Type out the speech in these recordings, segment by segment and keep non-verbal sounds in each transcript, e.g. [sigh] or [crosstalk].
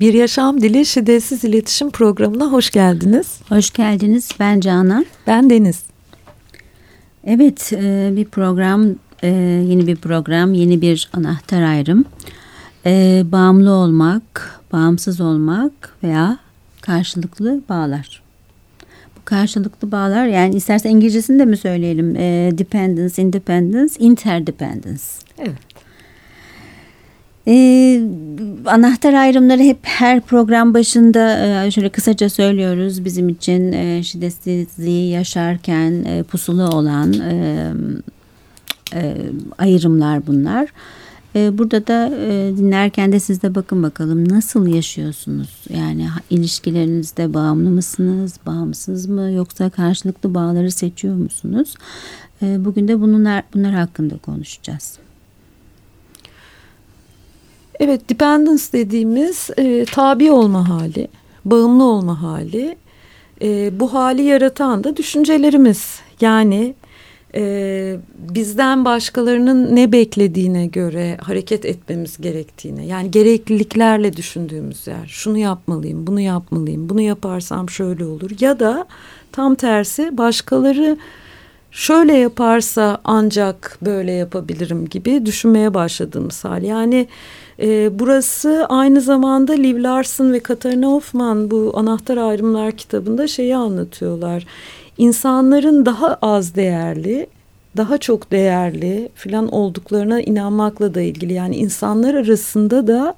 Bir Yaşam Dili Şiddetsiz İletişim Programı'na hoş geldiniz. Hoş geldiniz. Ben Canan. Ben Deniz. Evet, e, bir program, e, yeni bir program, yeni bir anahtar ayrım. E, bağımlı olmak, bağımsız olmak veya karşılıklı bağlar. Bu karşılıklı bağlar, yani istersen İngilizcesini de mi söyleyelim? Dependence, independence, interdependence. Evet. Ee, anahtar ayrımları hep her program başında e, şöyle kısaca söylüyoruz. Bizim için e, şiddetsizliği yaşarken e, pusulu olan e, e, ayrımlar bunlar. E, burada da e, dinlerken de siz de bakın bakalım nasıl yaşıyorsunuz? Yani ilişkilerinizde bağımlı mısınız, bağımsız mı yoksa karşılıklı bağları seçiyor musunuz? E, bugün de bunlar, bunlar hakkında konuşacağız. Evet, dependence dediğimiz e, tabi olma hali, bağımlı olma hali. E, bu hali yaratan da düşüncelerimiz. Yani e, bizden başkalarının ne beklediğine göre hareket etmemiz gerektiğine. Yani gerekliliklerle düşündüğümüz yer. Şunu yapmalıyım, bunu yapmalıyım, bunu yaparsam şöyle olur. Ya da tam tersi başkaları şöyle yaparsa ancak böyle yapabilirim gibi düşünmeye başladığımız hal. Yani e, burası aynı zamanda Liv Larson ve Katarina Hoffman bu Anahtar Ayrımlar kitabında şeyi anlatıyorlar. İnsanların daha az değerli, daha çok değerli filan olduklarına inanmakla da ilgili. Yani insanlar arasında da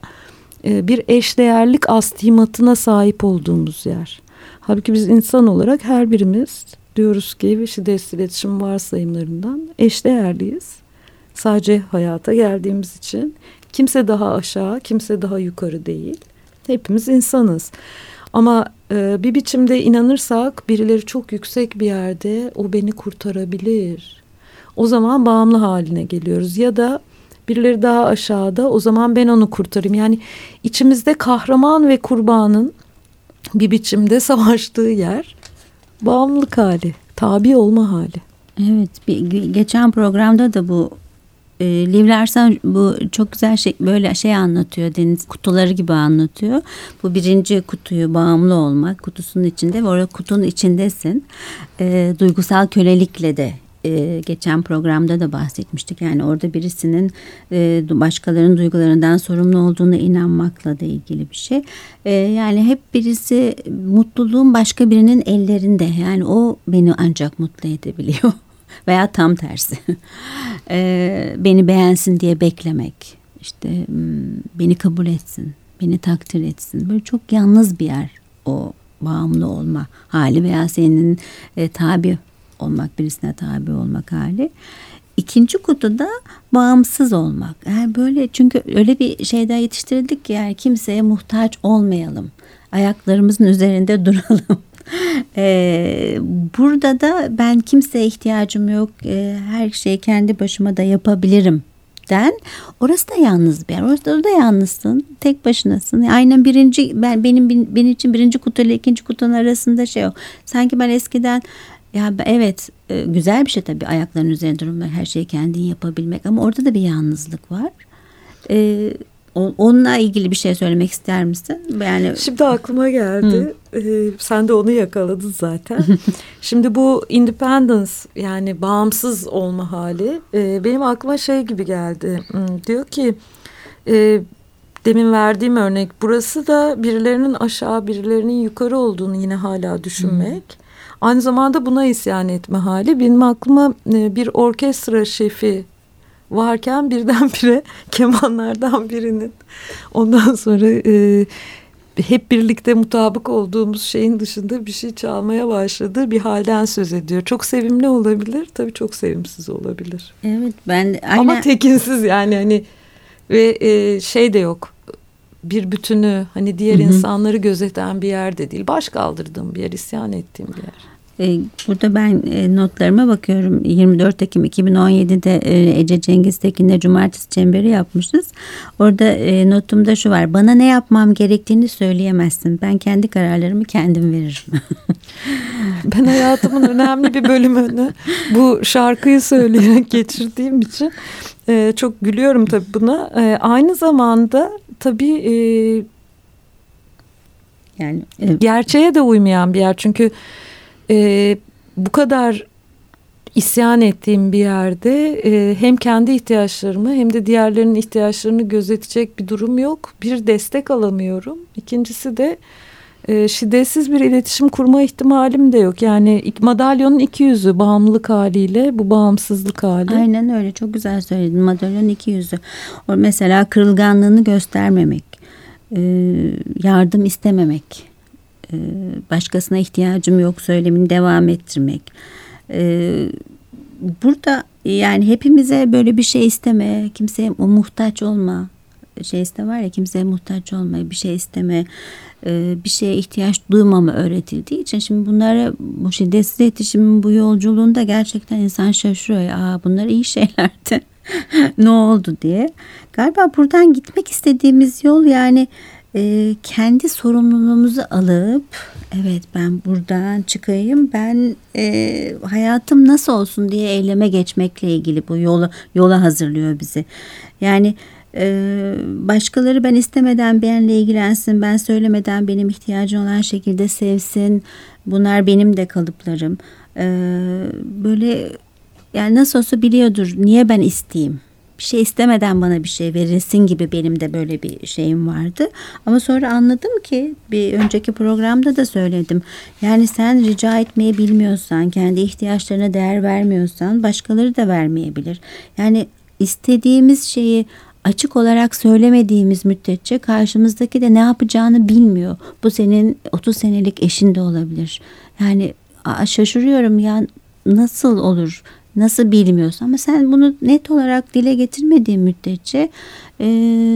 e, bir eşdeğerlik astimatına sahip olduğumuz yer. Halbuki biz insan olarak her birimiz diyoruz ki şiddetsiz iletişim varsayımlarından eşdeğerliyiz. Sadece hayata geldiğimiz için kimse daha aşağı, kimse daha yukarı değil. Hepimiz insanız. Ama e, bir biçimde inanırsak birileri çok yüksek bir yerde o beni kurtarabilir. O zaman bağımlı haline geliyoruz ya da birileri daha aşağıda o zaman ben onu kurtarayım. Yani içimizde kahraman ve kurbanın bir biçimde [laughs] savaştığı yer bağımlılık hali, tabi olma hali. Evet, bir, geçen programda da bu e, Liv Larson bu çok güzel şey böyle şey anlatıyor deniz kutuları gibi anlatıyor. Bu birinci kutuyu bağımlı olmak kutusunun içinde ve orada kutunun içindesin. E, duygusal kölelikle de e, geçen programda da bahsetmiştik. Yani orada birisinin e, başkalarının duygularından sorumlu olduğuna inanmakla da ilgili bir şey. E, yani hep birisi mutluluğun başka birinin ellerinde. Yani o beni ancak mutlu edebiliyor. [laughs] Veya tam tersi. [laughs] e, beni beğensin diye beklemek. İşte hmm, beni kabul etsin. Beni takdir etsin. Böyle çok yalnız bir yer o bağımlı olma hali veya senin e, tabi olmak, birisine tabi olmak hali. İkinci kutuda bağımsız olmak. Yani böyle çünkü öyle bir şeyde yetiştirildik ki yani kimseye muhtaç olmayalım. Ayaklarımızın üzerinde [laughs] duralım. Ee, burada da ben kimseye ihtiyacım yok. Ee, her şeyi kendi başıma da yapabilirim den. Orası da yalnız bir yer. Orası da, da yalnızsın. Tek başınasın. Aynen birinci ben benim benim için birinci kutu ile ikinci kutunun arasında şey o. Sanki ben eskiden ya evet e, güzel bir şey tabii ayakların üzerinde durmak, her şeyi kendin yapabilmek ama orada da bir yalnızlık var. Ee, onunla ilgili bir şey söylemek ister misin? Yani Şimdi aklıma geldi. Ee, sen de onu yakaladın zaten. [laughs] Şimdi bu independence yani bağımsız olma hali e, benim aklıma şey gibi geldi. Hmm, diyor ki e, demin verdiğim örnek burası da birilerinin aşağı birilerinin yukarı olduğunu yine hala düşünmek. Aynı zamanda buna isyan etme hali. Benim aklıma e, bir orkestra şefi varken birdenbire [laughs] kemanlardan birinin ondan sonra e, hep birlikte mutabık olduğumuz şeyin dışında bir şey çalmaya başladığı bir halden söz ediyor. Çok sevimli olabilir, tabii çok sevimsiz olabilir. Evet ben aynen... ama tekinsiz yani hani ve e, şey de yok. Bir bütünü hani diğer Hı -hı. insanları gözeten bir yer de değil. Baş kaldırdığım bir yer, isyan ettiğim bir yer. E, burada ben e, notlarıma bakıyorum. 24 Ekim 2017'de e, Ece Cengiz Tekin'le Cumartesi Çemberi yapmışız. Orada notumda şu var. Bana ne yapmam gerektiğini söyleyemezsin. Ben kendi kararlarımı kendim veririm. [laughs] ben hayatımın önemli bir bölümünü bu şarkıyı söyleyerek geçirdiğim için çok gülüyorum tabii buna. Aynı zamanda tabii Yani gerçeğe de uymayan bir yer çünkü e, bu kadar isyan ettiğim bir yerde e, hem kendi ihtiyaçlarımı hem de diğerlerinin ihtiyaçlarını gözetecek bir durum yok. Bir destek alamıyorum. İkincisi de e, şiddetsiz bir iletişim kurma ihtimalim de yok. Yani madalyonun iki yüzü bağımlılık haliyle bu bağımsızlık hali. Aynen öyle çok güzel söyledin madalyonun iki yüzü. O mesela kırılganlığını göstermemek, e, yardım istememek, e, başkasına ihtiyacım yok söylemini devam ettirmek. E, burada yani hepimize böyle bir şey isteme, kimseye muhtaç olma şey iste var ya kimseye muhtaç olma, bir şey isteme, e, bir şeye ihtiyaç duymama öğretildiği için şimdi bunları bu şiddetsiz iletişimin bu yolculuğunda gerçekten insan şaşırıyor. Aa bunlar iyi şeylerdi. [laughs] ne oldu diye. Galiba buradan gitmek istediğimiz yol yani e, kendi sorumluluğumuzu alıp evet ben buradan çıkayım ben e, hayatım nasıl olsun diye eyleme geçmekle ilgili bu yolu yola hazırlıyor bizi. Yani ee, başkaları ben istemeden benimle ilgilensin, ben söylemeden benim ihtiyacım olan şekilde sevsin. Bunlar benim de kalıplarım. Ee, böyle yani nasıl olsa biliyordur niye ben isteyeyim. Bir şey istemeden bana bir şey verilsin gibi benim de böyle bir şeyim vardı. Ama sonra anladım ki bir önceki programda da söyledim. Yani sen rica etmeyi bilmiyorsan, kendi ihtiyaçlarına değer vermiyorsan başkaları da vermeyebilir. Yani istediğimiz şeyi açık olarak söylemediğimiz müddetçe karşımızdaki de ne yapacağını bilmiyor. Bu senin 30 senelik eşin de olabilir. Yani şaşırıyorum ya nasıl olur? Nasıl bilmiyorsun ama sen bunu net olarak dile getirmediğin müddetçe e,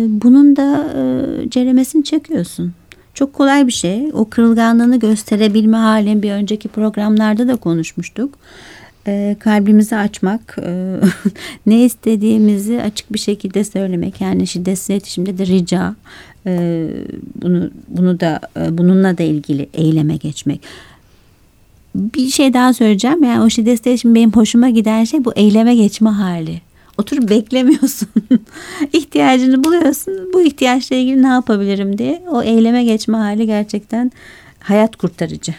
bunun da e, ceremesini çekiyorsun. Çok kolay bir şey. O kırılganlığını gösterebilme halin bir önceki programlarda da konuşmuştuk e, kalbimizi açmak, e, [laughs] ne istediğimizi açık bir şekilde söylemek. Yani şiddetsiz iletişimde de rica, e, bunu bunu da e, bununla da ilgili eyleme geçmek. Bir şey daha söyleyeceğim. Yani o şiddetsiz iletişim benim hoşuma giden şey bu eyleme geçme hali. Oturup beklemiyorsun. [laughs] İhtiyacını buluyorsun. Bu ihtiyaçla ilgili ne yapabilirim diye. O eyleme geçme hali gerçekten hayat kurtarıcı.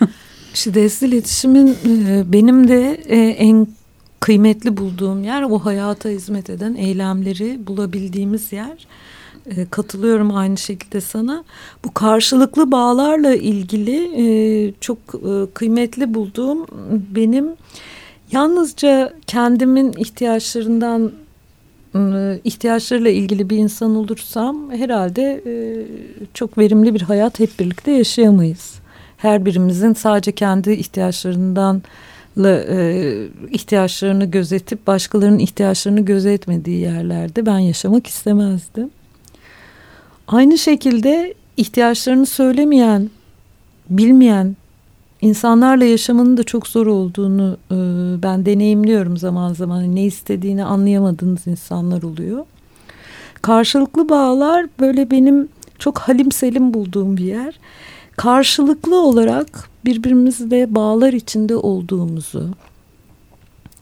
[laughs] Şiddetsiz iletişimin e, benim de e, en kıymetli bulduğum yer o hayata hizmet eden eylemleri bulabildiğimiz yer. E, katılıyorum aynı şekilde sana. Bu karşılıklı bağlarla ilgili çok kıymetli bulduğum benim yalnızca kendimin ihtiyaçlarından ihtiyaçlarıyla ilgili bir insan olursam herhalde çok verimli bir hayat hep birlikte yaşayamayız her birimizin sadece kendi ihtiyaçlarından e, ihtiyaçlarını gözetip başkalarının ihtiyaçlarını gözetmediği yerlerde ben yaşamak istemezdim. Aynı şekilde ihtiyaçlarını söylemeyen, bilmeyen insanlarla yaşamanın da çok zor olduğunu e, ben deneyimliyorum zaman zaman. Ne istediğini anlayamadığınız insanlar oluyor. Karşılıklı bağlar böyle benim çok halim selim bulduğum bir yer karşılıklı olarak birbirimizle bağlar içinde olduğumuzu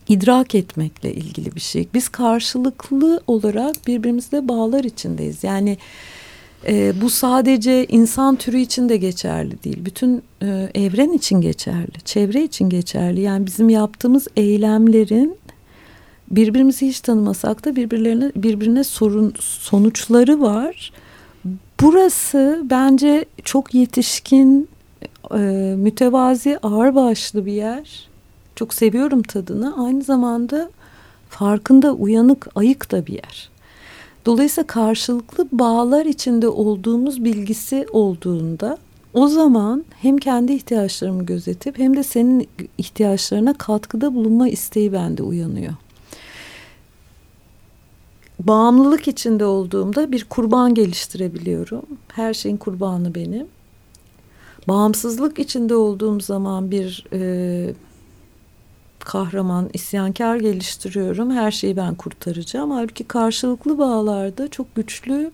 idrak etmekle ilgili bir şey. Biz karşılıklı olarak birbirimizle bağlar içindeyiz. Yani e, bu sadece insan türü için de geçerli değil. Bütün e, evren için geçerli, çevre için geçerli. Yani bizim yaptığımız eylemlerin birbirimizi hiç tanımasak da birbirlerine birbirine sorun sonuçları var Burası bence çok yetişkin, e, mütevazi, ağırbaşlı bir yer. Çok seviyorum tadını. Aynı zamanda farkında, uyanık, ayık da bir yer. Dolayısıyla karşılıklı bağlar içinde olduğumuz bilgisi olduğunda o zaman hem kendi ihtiyaçlarımı gözetip hem de senin ihtiyaçlarına katkıda bulunma isteği bende uyanıyor bağımlılık içinde olduğumda bir kurban geliştirebiliyorum. Her şeyin kurbanı benim. Bağımsızlık içinde olduğum zaman bir e, kahraman, isyankar geliştiriyorum. Her şeyi ben kurtaracağım. Halbuki karşılıklı bağlarda çok güçlü,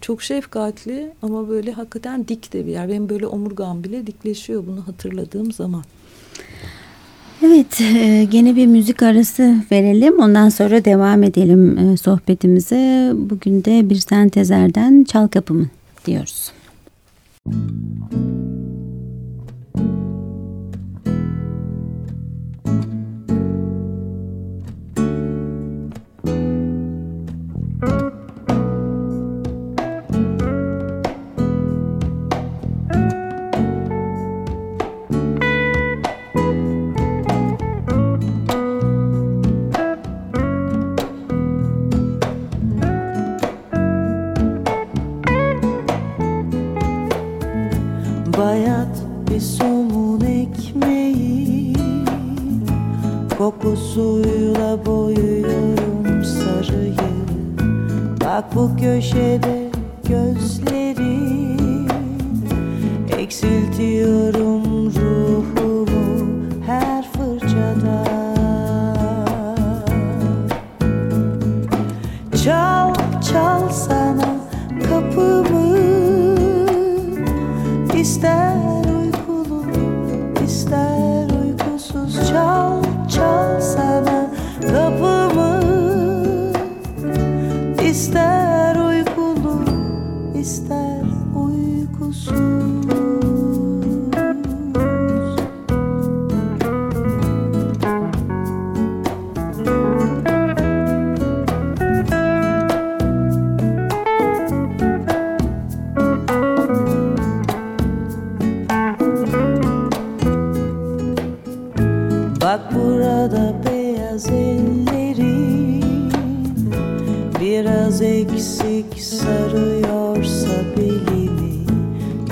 çok şefkatli ama böyle hakikaten dik de bir yer. Benim böyle omurgam bile dikleşiyor bunu hatırladığım zaman. Evet, e, gene bir müzik arası verelim. Ondan sonra devam edelim e, sohbetimize. Bugün de bir sentezerden Çal Kapımı diyoruz. Müzik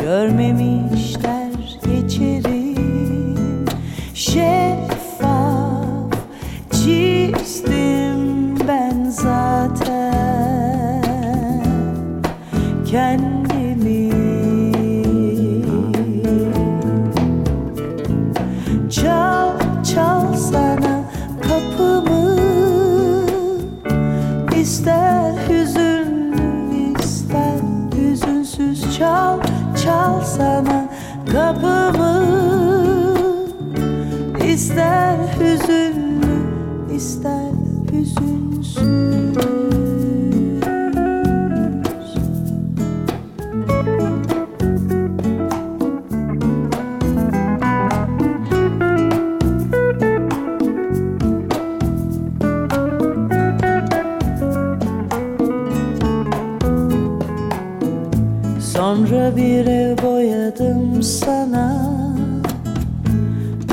Görmemişler geçerim Şeffaf çizdim ben zaten. Kendimi sana.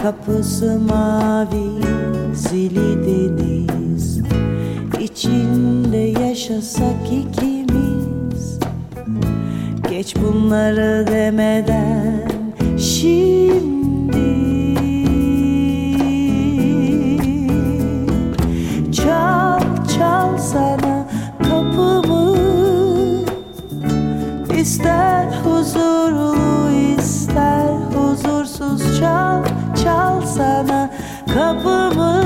Kapısı mavi, zili deniz. İçinde yaşasak ikimiz. Geç bunları demeden şimdi kapımı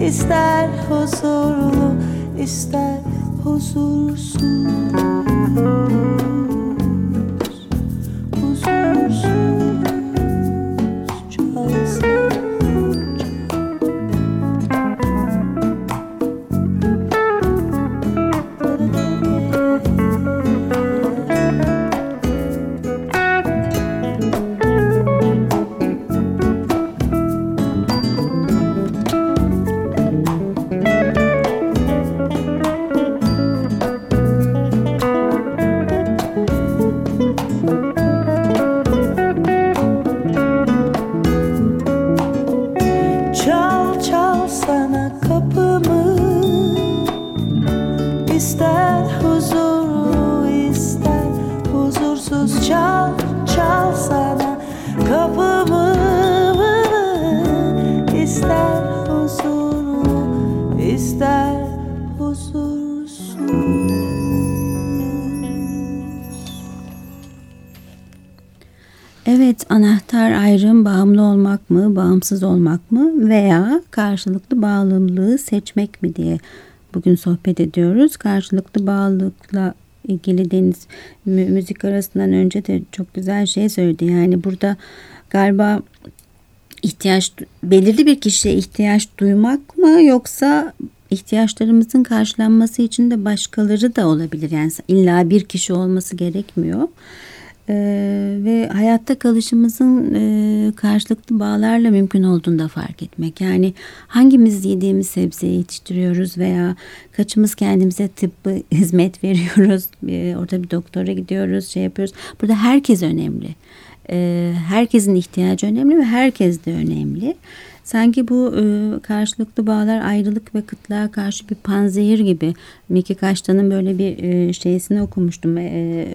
İster huzurlu ister huzursuz bağımsız olmak mı veya karşılıklı bağlılığı seçmek mi diye bugün sohbet ediyoruz. Karşılıklı bağlılıkla ilgili Deniz mü- müzik arasından önce de çok güzel şey söyledi. Yani burada galiba ihtiyaç belirli bir kişiye ihtiyaç duymak mı yoksa ihtiyaçlarımızın karşılanması için de başkaları da olabilir. Yani illa bir kişi olması gerekmiyor. Ee, ve hayatta kalışımızın e, karşılıklı bağlarla mümkün olduğunu da fark etmek. Yani hangimiz yediğimiz sebzeyi yetiştiriyoruz veya kaçımız kendimize tıbbı [laughs] hizmet veriyoruz. Ee, orada bir doktora gidiyoruz, şey yapıyoruz. Burada herkes önemli. Ee, herkesin ihtiyacı önemli ve herkes de önemli. Sanki bu e, karşılıklı bağlar ayrılık ve kıtlığa karşı bir panzehir gibi. Miki Kaştan'ın böyle bir e, şeysini okumuştum. E,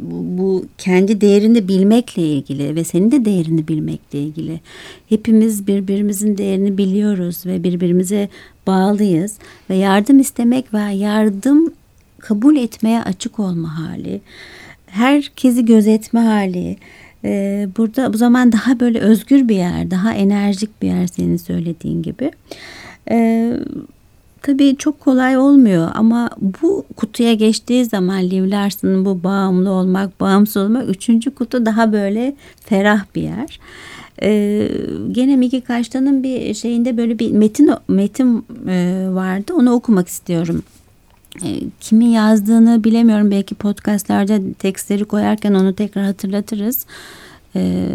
bu, kendi değerini bilmekle ilgili ve senin de değerini bilmekle ilgili. Hepimiz birbirimizin değerini biliyoruz ve birbirimize bağlıyız ve yardım istemek ve yardım kabul etmeye açık olma hali, herkesi gözetme hali. Ee, burada bu zaman daha böyle özgür bir yer, daha enerjik bir yer senin söylediğin gibi. Ee, tabii çok kolay olmuyor ama bu kutuya geçtiği zaman Liv Larson'ın bu bağımlı olmak, bağımsız olmak üçüncü kutu daha böyle ferah bir yer. Ee, gene Miki Kaştan'ın bir şeyinde böyle bir metin metin e, vardı. Onu okumak istiyorum. E, kimin yazdığını bilemiyorum. Belki podcastlarda tekstleri koyarken onu tekrar hatırlatırız. E,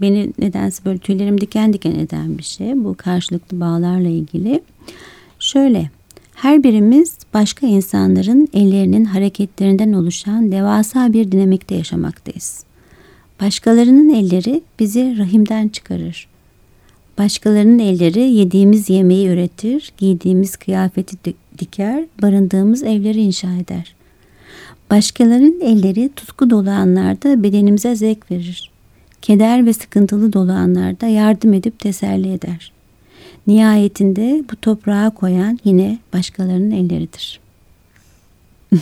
beni nedense böyle tüylerim diken diken eden bir şey. Bu karşılıklı bağlarla ilgili. Şöyle, her birimiz başka insanların ellerinin hareketlerinden oluşan devasa bir dinamikte yaşamaktayız. Başkalarının elleri bizi rahimden çıkarır. Başkalarının elleri yediğimiz yemeği üretir, giydiğimiz kıyafeti diker, barındığımız evleri inşa eder. Başkalarının elleri tutku dolu anlarda bedenimize zevk verir. Keder ve sıkıntılı dolu anlarda yardım edip teselli eder. Nihayetinde bu toprağa koyan yine başkalarının elleridir. [laughs]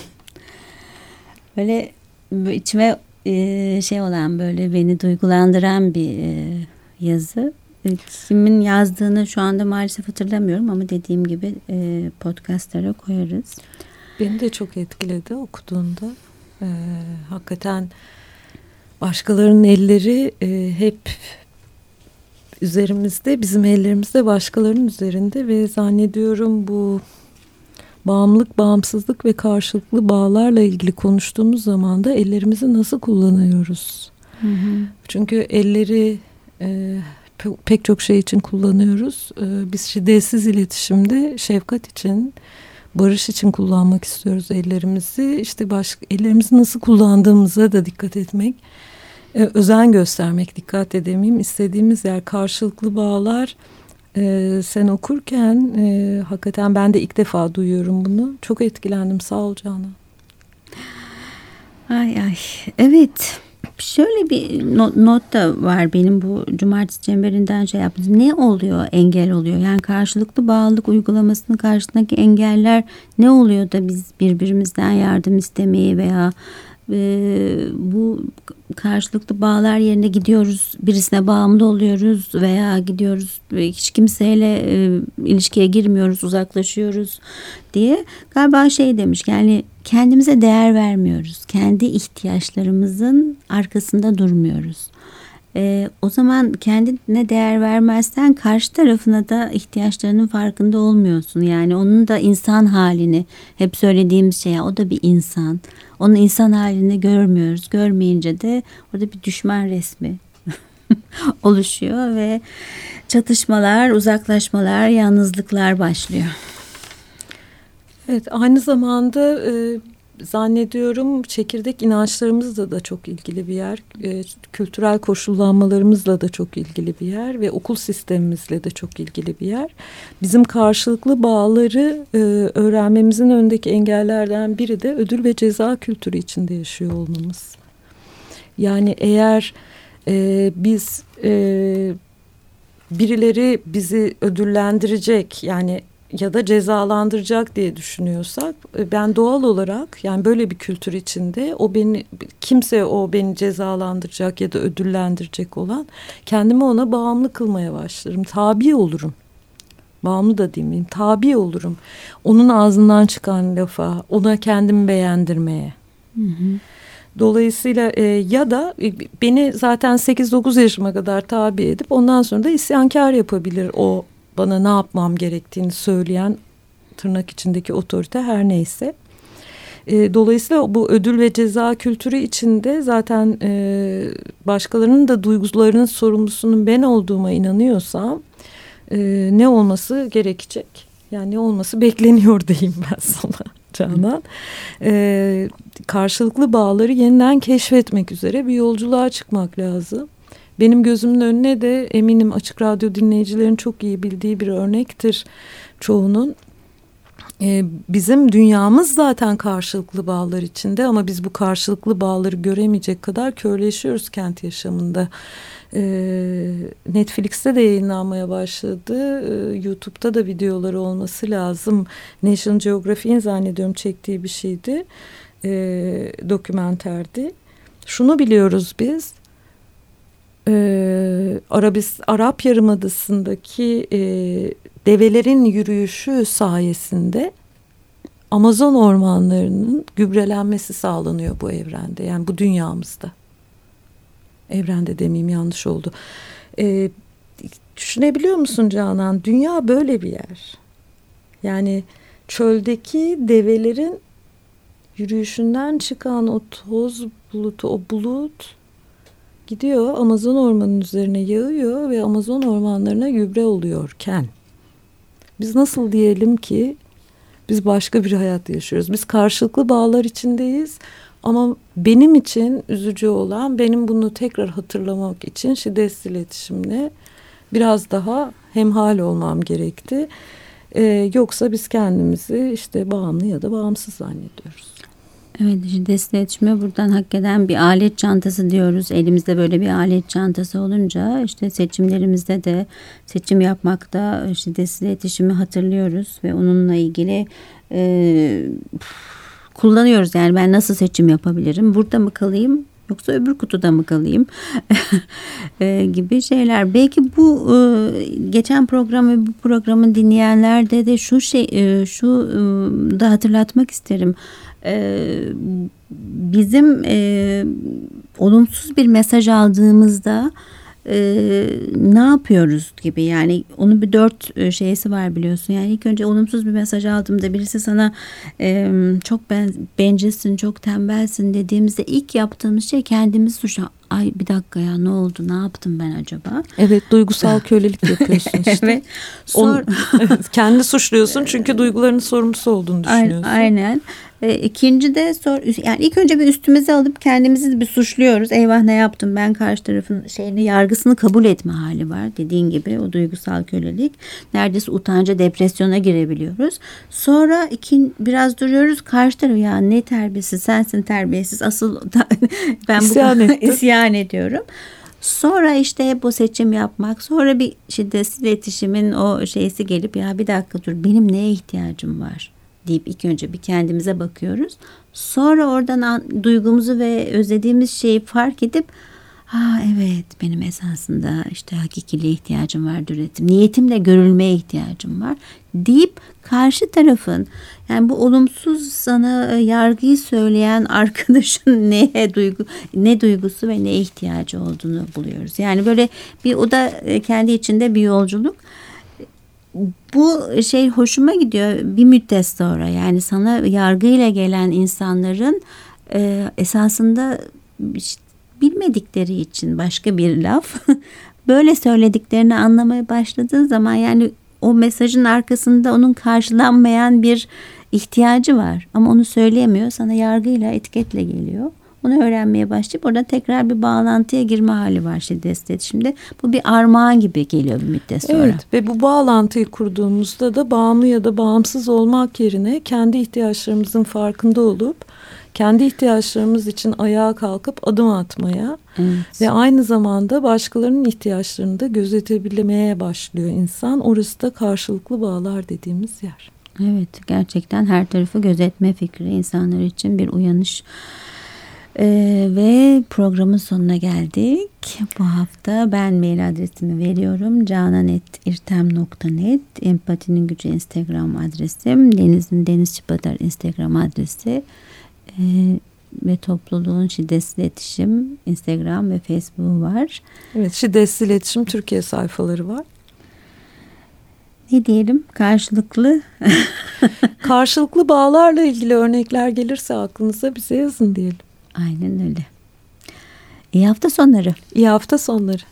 böyle içime e, şey olan böyle beni duygulandıran bir e, yazı. E, kimin yazdığını şu anda maalesef hatırlamıyorum ama dediğim gibi podcastlara koyarız. Beni de çok etkiledi okuduğunda. Hakikaten başkalarının elleri hep üzerimizde, bizim ellerimizde, başkalarının üzerinde ve zannediyorum bu bağımlılık, bağımsızlık ve karşılıklı bağlarla ilgili konuştuğumuz zaman da ellerimizi nasıl kullanıyoruz? Hı hı. Çünkü elleri e, pek çok şey için kullanıyoruz. E, biz şiddetsiz iletişimde şefkat için, barış için kullanmak istiyoruz ellerimizi. İşte başka ellerimizi nasıl kullandığımıza da dikkat etmek e, özen göstermek dikkat edemeyim. istediğimiz yer karşılıklı bağlar. E, sen okurken e, hakikaten ben de ilk defa duyuyorum bunu. Çok etkilendim sağ ol Canan. Ay ay evet şöyle bir not, not da var benim bu cumartesi çemberinden şey yaptım. Ne oluyor engel oluyor? Yani karşılıklı bağlılık uygulamasının karşısındaki engeller ne oluyor da biz birbirimizden yardım istemeyi veya bu karşılıklı bağlar yerine gidiyoruz birisine bağımlı oluyoruz veya gidiyoruz hiç kimseyle e, ilişkiye girmiyoruz uzaklaşıyoruz diye. Galiba şey demiş yani kendimize değer vermiyoruz. Kendi ihtiyaçlarımızın arkasında durmuyoruz e, o zaman kendine değer vermezsen karşı tarafına da ihtiyaçlarının farkında olmuyorsun. Yani onun da insan halini hep söylediğimiz şey o da bir insan. Onun insan halini görmüyoruz. Görmeyince de orada bir düşman resmi [laughs] oluşuyor ve çatışmalar, uzaklaşmalar, yalnızlıklar başlıyor. Evet aynı zamanda e, zannediyorum çekirdek inançlarımızla da çok ilgili bir yer. E, kültürel koşullanmalarımızla da çok ilgili bir yer ve okul sistemimizle de çok ilgili bir yer. Bizim karşılıklı bağları e, öğrenmemizin önündeki engellerden biri de ödül ve ceza kültürü içinde yaşıyor olmamız. Yani eğer e, biz e, birileri bizi ödüllendirecek yani ya da cezalandıracak diye düşünüyorsak e, ben doğal olarak yani böyle bir kültür içinde o beni kimse o beni cezalandıracak ya da ödüllendirecek olan kendimi ona bağımlı kılmaya başlarım. Tabi olurum. Bağımlı da demeyeyim. Tabi olurum. Onun ağzından çıkan lafa, ona kendimi beğendirmeye. Hı hı. Dolayısıyla e, ya da e, beni zaten 8-9 yaşıma kadar tabi edip ondan sonra da isyankar yapabilir o bana ne yapmam gerektiğini söyleyen tırnak içindeki otorite her neyse. E, dolayısıyla bu ödül ve ceza kültürü içinde zaten e, başkalarının da duygularının sorumlusunun ben olduğuma inanıyorsam e, ne olması gerekecek? Yani ne olması bekleniyor [laughs] diyeyim ben sana Canan. E, karşılıklı bağları yeniden keşfetmek üzere bir yolculuğa çıkmak lazım. Benim gözümün önüne de eminim açık radyo dinleyicilerin çok iyi bildiği bir örnektir çoğunun. e, bizim dünyamız zaten karşılıklı bağlar içinde ama biz bu karşılıklı bağları göremeyecek kadar körleşiyoruz kent yaşamında. E, Netflix'te de yayınlanmaya başladı. E, YouTube'da da videoları olması lazım. National Geographic'in zannediyorum çektiği bir şeydi. E, dokümenterdi. Şunu biliyoruz biz. E, Arabis, Arap Yarımadası'ndaki e, develerin yürüyüşü sayesinde Amazon ormanlarının gübrelenmesi sağlanıyor bu evrende. Yani bu dünyamızda. Evrende demeyeyim yanlış oldu. Ee, düşünebiliyor musun Canan? Dünya böyle bir yer. Yani çöldeki develerin yürüyüşünden çıkan o toz bulutu, o bulut gidiyor Amazon ormanının üzerine yağıyor ve Amazon ormanlarına gübre oluyorken biz nasıl diyelim ki biz başka bir hayat yaşıyoruz. Biz karşılıklı bağlar içindeyiz. Ama benim için üzücü olan benim bunu tekrar hatırlamak için şiddetsiz iletişimle biraz daha hemhal olmam gerekti. Ee, yoksa biz kendimizi işte bağımlı ya da bağımsız zannediyoruz. Evet şiddetsiz iletişime buradan hak eden bir alet çantası diyoruz. Elimizde böyle bir alet çantası olunca işte seçimlerimizde de seçim yapmakta şiddetsiz iletişimi hatırlıyoruz ve onunla ilgili e, kullanıyoruz. Yani ben nasıl seçim yapabilirim? Burada mı kalayım yoksa öbür kutuda mı kalayım [laughs] e, gibi şeyler. Belki bu e, geçen program ve bu programı dinleyenlerde de şu şey e, şu e, da hatırlatmak isterim e, bizim e, olumsuz bir mesaj aldığımızda e, ne yapıyoruz gibi yani onun bir dört e, şeysi var biliyorsun. Yani ilk önce olumsuz bir mesaj aldığımda birisi sana e, çok ben bencilsin çok tembelsin dediğimizde ilk yaptığımız şey kendimizi suçla ay bir dakika ya ne oldu ne yaptım ben acaba? Evet duygusal kölelik yapıyorsun [laughs] işte. evet. Sor... [laughs] kendi suçluyorsun çünkü duygularının sorumlusu olduğunu düşünüyorsun. Aynen. E, ikinci de sor, yani ilk önce bir üstümüze alıp kendimizi bir suçluyoruz. Eyvah ne yaptım ben karşı tarafın şeyini yargısını kabul etme hali var. Dediğin gibi o duygusal kölelik. Neredeyse utanca depresyona girebiliyoruz. Sonra iki, biraz duruyoruz karşı tarafı ya ne terbiyesiz sensin terbiyesiz asıl [laughs] ben isyan bu isyan ediyorum. Sonra işte o seçim yapmak. Sonra bir şiddetsiz iletişimin o şeysi gelip ya bir dakika dur benim neye ihtiyacım var? deyip ilk önce bir kendimize bakıyoruz. Sonra oradan duygumuzu ve özlediğimiz şeyi fark edip ha evet benim esasında işte hakikiliğe ihtiyacım var üretim. Niyetimle görülmeye ihtiyacım var deyip karşı tarafın yani bu olumsuz sana e, yargıyı söyleyen [laughs] arkadaşın neye duygu ne duygusu ve ne ihtiyacı olduğunu buluyoruz. Yani böyle bir o da e, kendi içinde bir yolculuk bu şey hoşuma gidiyor bir müddet sonra yani sana yargıyla gelen insanların e, esasında bilmedikleri için başka bir laf [laughs] böyle söylediklerini anlamaya başladığın zaman yani o mesajın arkasında onun karşılanmayan bir ihtiyacı var ama onu söyleyemiyor sana yargıyla etiketle geliyor. Onu öğrenmeye başlayıp orada tekrar bir bağlantıya girme hali var şiddet iletişimde. Bu bir armağan gibi geliyor bir müddet sonra. Evet ve bu bağlantıyı kurduğumuzda da bağımlı ya da bağımsız olmak yerine kendi ihtiyaçlarımızın farkında olup kendi ihtiyaçlarımız için ayağa kalkıp adım atmaya evet. ve aynı zamanda başkalarının ihtiyaçlarını da gözetebilmeye başlıyor insan. Orası da karşılıklı bağlar dediğimiz yer. Evet gerçekten her tarafı gözetme fikri insanlar için bir uyanış ee, ve programın sonuna geldik. Bu hafta ben mail adresimi veriyorum. cananetirtem.net Empatinin Gücü Instagram adresim. Deniz'in Deniz Çıpadar Instagram adresi. Ee, ve topluluğun şiddetsiz iletişim Instagram ve Facebook var. Evet şiddetsiz iletişim Türkiye sayfaları var. Ne diyelim karşılıklı [laughs] karşılıklı bağlarla ilgili örnekler gelirse aklınıza bize yazın diyelim. Aynen öyle. İyi hafta sonları. İyi hafta sonları.